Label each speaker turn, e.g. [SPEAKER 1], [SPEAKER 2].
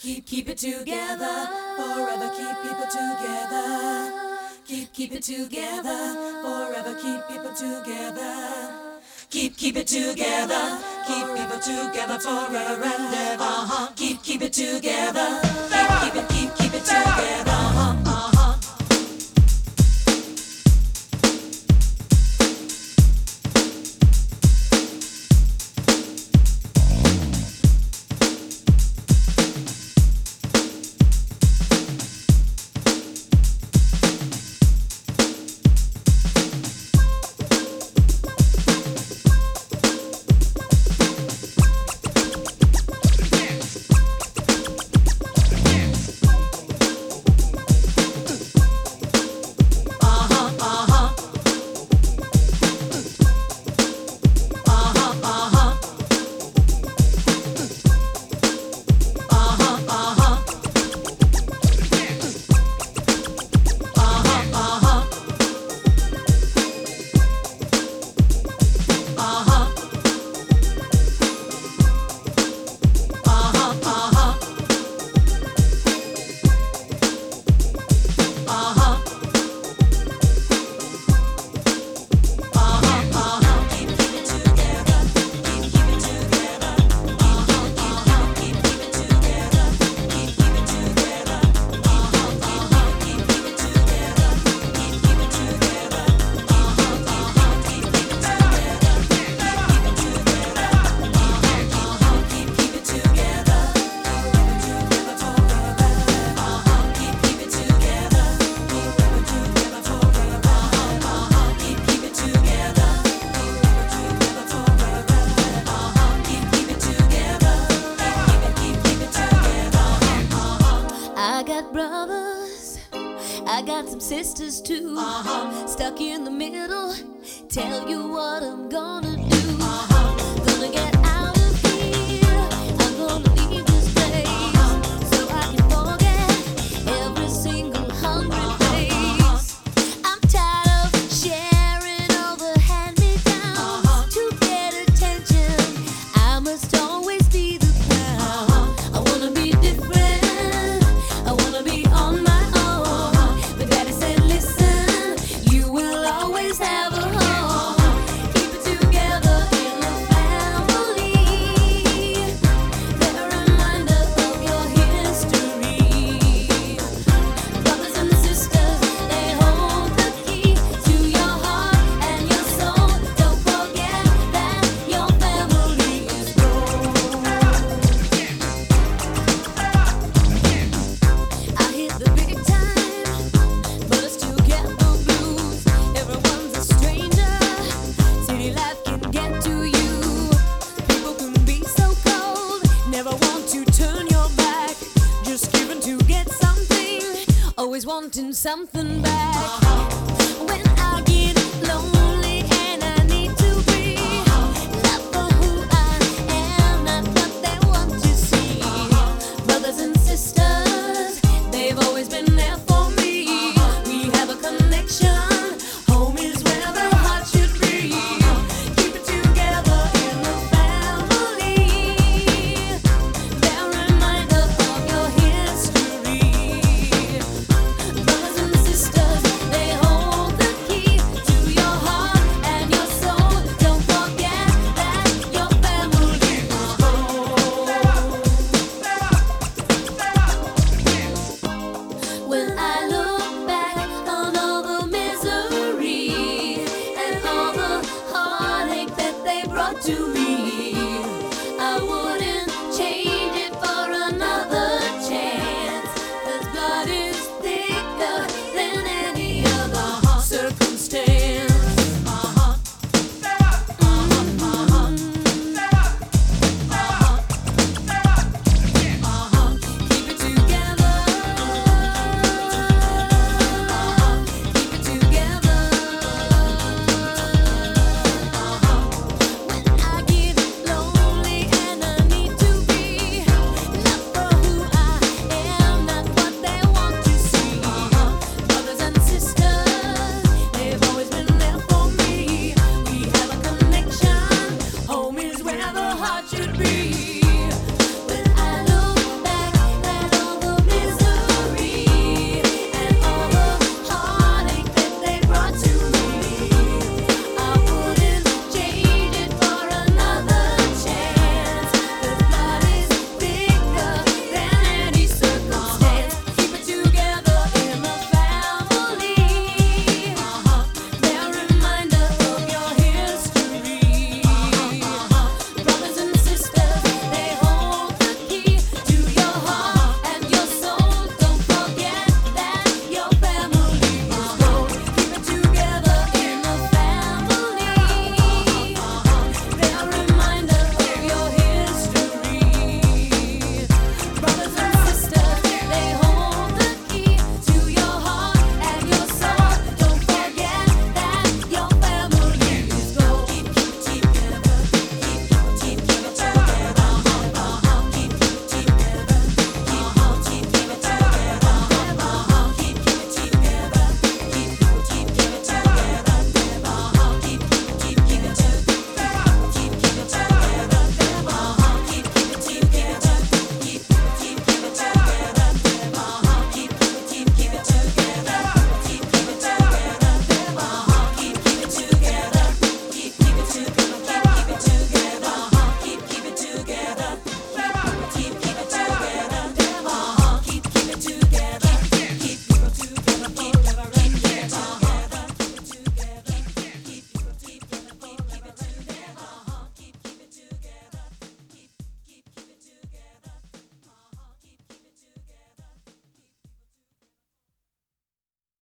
[SPEAKER 1] Keep keep it together forever. Keep people together. Keep keep it together forever. Keep people together. Keep keep it together. Keep people together forever and ever. Keep keep it together.
[SPEAKER 2] some sisters too. Uh-huh. Stuck in the middle, tell you what I'm gonna always wanting something back. should be.